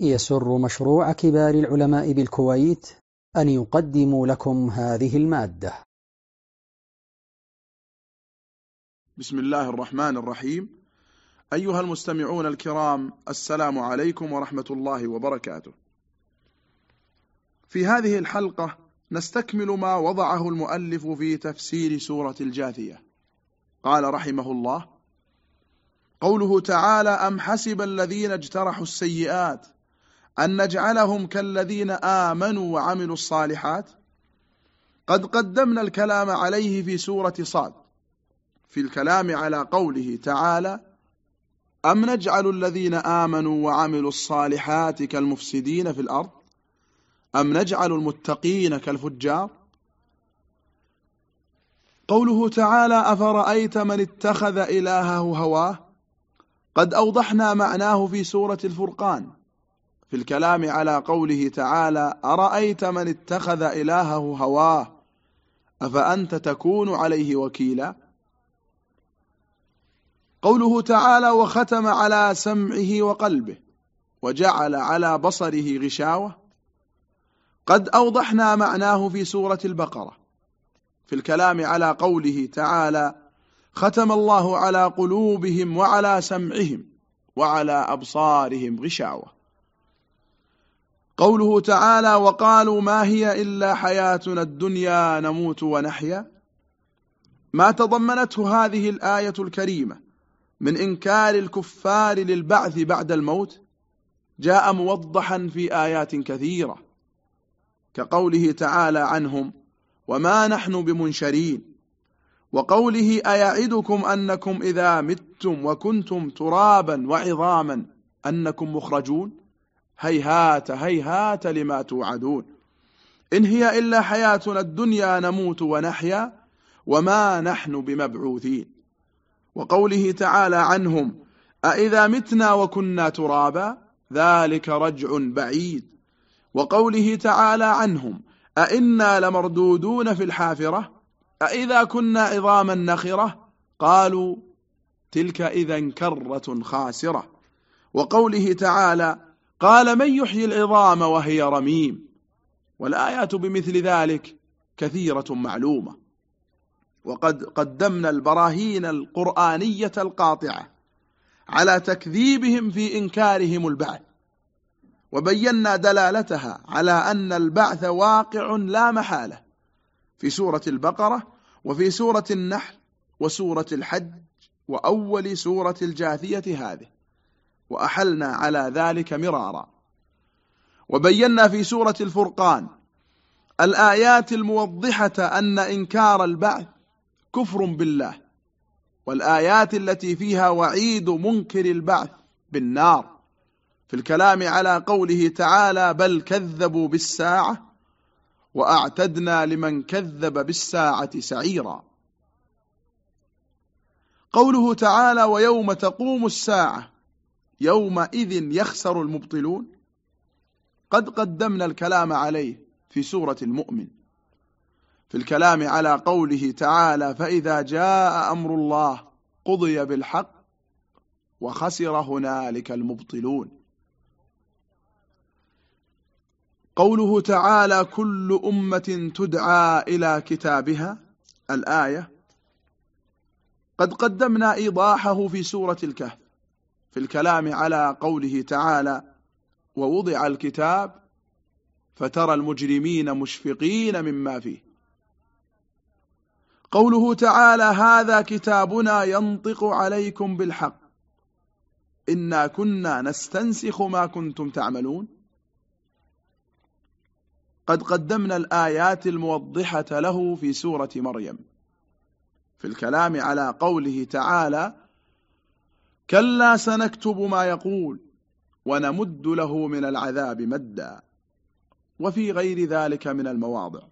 يسر مشروع كبار العلماء بالكويت أن يقدم لكم هذه المادة. بسم الله الرحمن الرحيم. أيها المستمعون الكرام السلام عليكم ورحمة الله وبركاته. في هذه الحلقة نستكمل ما وضعه المؤلف في تفسير سورة الجاثية. قال رحمه الله قوله تعالى أم حسب الذين اجترحوا السيئات أن نجعلهم كالذين آمنوا وعملوا الصالحات. قد قدمنا الكلام عليه في سورة صاد. في الكلام على قوله تعالى أم نجعل الذين آمنوا وعملوا الصالحات كالمفسدين في الأرض؟ أم نجعل المتقين كالفجار؟ قوله تعالى أفرأيت من اتخذ إلهه هواه؟ قد أوضحنا معناه في سورة الفرقان. في الكلام على قوله تعالى أرأيت من اتخذ إلهه هواه؟ أفأنت تكون عليه وكيلا؟ قوله تعالى وختم على سمعه وقلبه وجعل على بصره غشاوة؟ قد أوضحنا معناه في سورة البقرة. في الكلام على قوله تعالى ختم الله على قلوبهم وعلى سمعهم وعلى أبصارهم غشاوة. قوله تعالى وقالوا ما هي إلا حياتنا الدنيا نموت ونحيا؟ ما تضمنته هذه الآية الكريمة من إنكار الكفار للبعث بعد الموت؟ جاء موضحا في آيات كثيرة كقوله تعالى عنهم وما نحن بمنشرين وقوله أيعدكم أنكم إذا متم وكنتم ترابا وعظاما أنكم مخرجون؟ هيهات هيهات لما توعدون. إن هي إلا حياتنا الدنيا نموت ونحيا وما نحن بمبعوثين. وقوله تعالى عنهم أئذا متنا وكنا ترابا ذلك رجع بعيد. وقوله تعالى عنهم أئنا لمردودون في الحافرة أئذا كنا عظاما نخرة قالوا تلك إذا كرة خاسرة. وقوله تعالى قال من يحيي العظام وهي رميم والآيات بمثل ذلك كثيرة معلومة. وقد قدمنا البراهين القرآنية القاطعة على تكذيبهم في إنكارهم البعث وبينا دلالتها على أن البعث واقع لا محالة في سورة البقرة وفي سورة النحل وسورة الحج وأول سورة الجاثية هذه. وأحلنا على ذلك مرارا. وبينا في سورة الفرقان الآيات الموضحة أن إنكار البعث كفر بالله والآيات التي فيها وعيد منكر البعث بالنار. في الكلام على قوله تعالى بل كذبوا بالساعة وأعتدنا لمن كذب بالساعة سعيرا. قوله تعالى ويوم تقوم الساعة يومئذ يخسر المبطلون؟ قد قدمنا الكلام عليه في سورة المؤمن. في الكلام على قوله تعالى فإذا جاء أمر الله قضي بالحق وخسر هنالك المبطلون. قوله تعالى كل أمة تدعى إلى كتابها الآية. قد قدمنا إيضاحه في سورة الكهف. في الكلام على قوله تعالى ووضع الكتاب فترى المجرمين مشفقين مما فيه. قوله تعالى هذا كتابنا ينطق عليكم بالحق. إنا كنا نستنسخ ما كنتم تعملون. قد قدمنا الآيات الموضحة له في سورة مريم. في الكلام على قوله تعالى كلا سنكتب ما يقول ونمد له من العذاب مدا وفي غير ذلك من المواضع.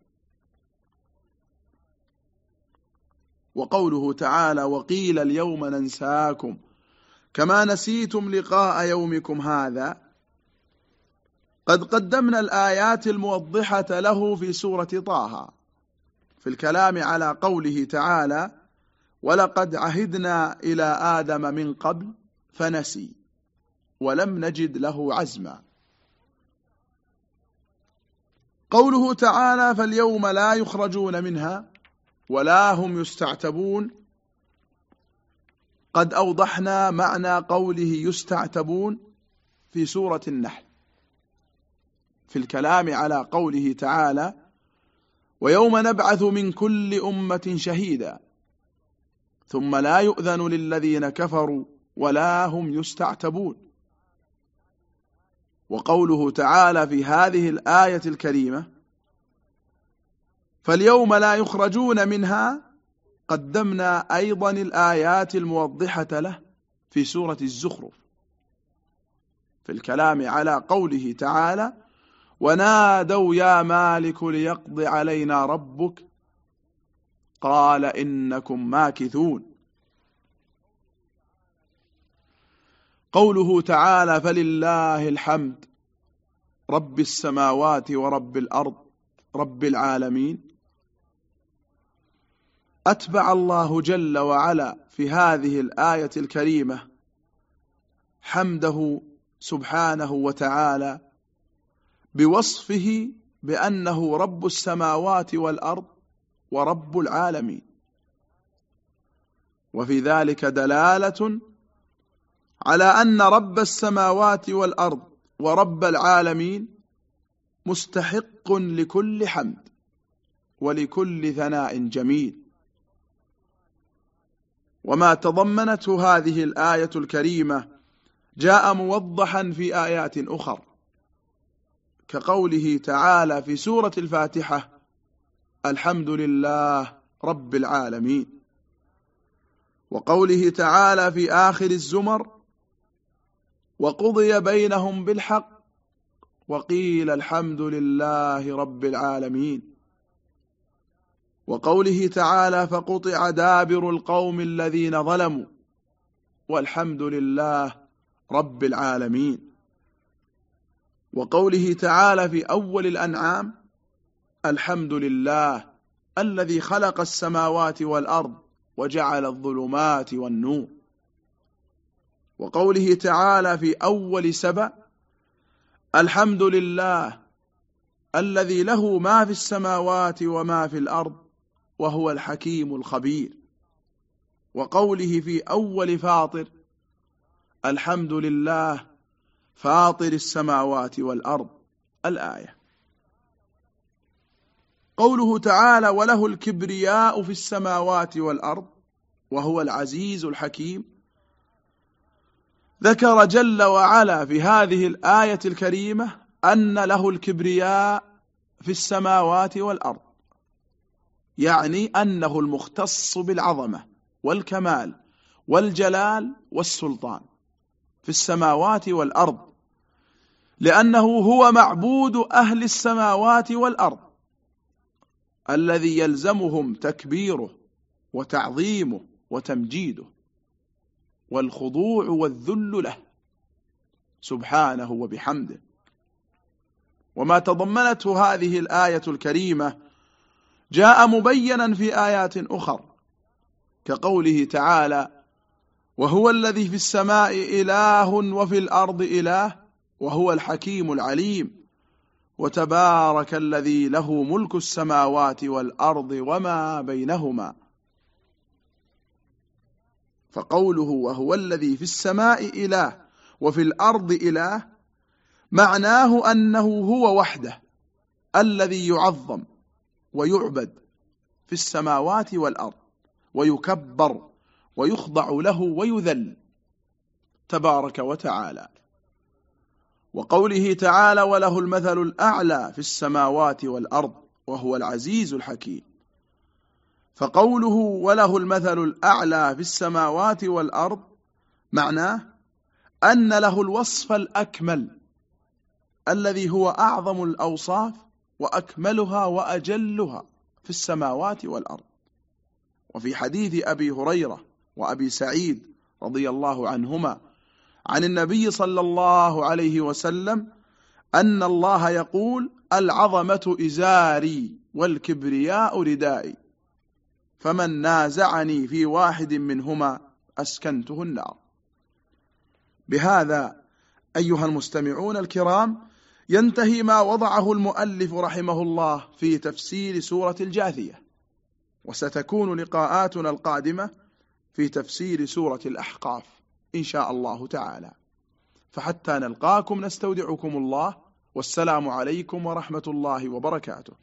وقوله تعالى وقيل اليوم ننساكم كما نسيتم لقاء يومكم هذا قد قدمنا الآيات الموضحة له في سورة طه في الكلام على قوله تعالى ولقد عهدنا إلى آدم من قبل فنسي ولم نجد له عزما. قوله تعالى فاليوم لا يخرجون منها ولا هم يستعتبون. قد أوضحنا معنى قوله يستعتبون في سورة النحل في الكلام على قوله تعالى ويوم نبعث من كل أمة شهيدا ثم لا يؤذن للذين كفروا ولا هم يستعتبون. وقوله تعالى في هذه الآية الكريمة فاليوم لا يخرجون منها قدمنا أيضا الآيات الموضحة له في سورة الزخرف. في الكلام على قوله تعالى ونادوا يا مالك ليقض علينا ربك قال إنكم ماكثون. قوله تعالى فلله الحمد رب السماوات ورب الأرض رب العالمين. أتبع الله جل وعلا في هذه الآية الكريمة حمده سبحانه وتعالى بوصفه بأنه رب السماوات والأرض ورب العالمين. وفي ذلك دلالة على أن رب السماوات والأرض ورب العالمين مستحق لكل حمد ولكل ثناء جميل. وما تضمنته هذه الآية الكريمة جاء موضحا في آيات أخر كقوله تعالى في سورة الفاتحة الحمد لله رب العالمين وقوله تعالى في آخر الزمر وقضي بينهم بالحق وقيل الحمد لله رب العالمين. وقوله تعالى فقطع دابر القوم الذين ظلموا والحمد لله رب العالمين. وقوله تعالى في أول الأنعام الحمد لله الذي خلق السماوات والأرض وجعل الظلمات والنور. وقوله تعالى في أول سبأ الحمد لله الذي له ما في السماوات وما في الأرض وهو الحكيم الخبير. وقوله في أول فاطر الحمد لله فاطر السماوات والأرض. الآية. قوله تعالى وله الكبرياء في السماوات والأرض وهو العزيز الحكيم. ذكر جل وعلا في هذه الآية الكريمة أن له الكبرياء في السماوات والأرض يعني أنه المختص بالعظمة والكمال والجلال والسلطان في السماوات والأرض لأنه هو معبود أهل السماوات والأرض. الذي يلزمهم تكبيره وتعظيمه وتمجيده والخضوع والذل له سبحانه وبحمده. وما تضمنته هذه الآية الكريمة جاء مبينا في آيات أخر كقوله تعالى وهو الذي في السماء إله وفي الأرض إله وهو الحكيم العليم. وتبارك الذي له ملك السماوات والأرض وما بينهما. فقوله وهو الذي في السماء إله وفي الأرض إله معناه أنه هو وحده الذي يعظم ويعبد في السماوات والأرض ويكبر ويخضع له ويذل تبارك وتعالى. وقوله تعالى وله المثل الأعلى في السماوات والأرض وهو العزيز الحكيم. فقوله وله المثل الأعلى في السماوات والأرض معناه أن له الوصف الأكمل الذي هو أعظم الأوصاف وأكملها وأجلها في السماوات والأرض. وفي حديث أبي هريرة وأبي سعيد رضي الله عنهما عن النبي صلى الله عليه وسلم أن الله يقول العظمة إزاري والكبرياء ردائي فمن نازعني في واحد منهما أسكنته النار. بهذا أيها المستمعون الكرام ينتهي ما وضعه المؤلف رحمه الله في تفسير سورة الجاثية وستكون لقاءاتنا القادمة في تفسير سورة الأحقاف. إن شاء الله تعالى. فحتى نلقاكم نستودعكم الله والسلام عليكم ورحمة الله وبركاته.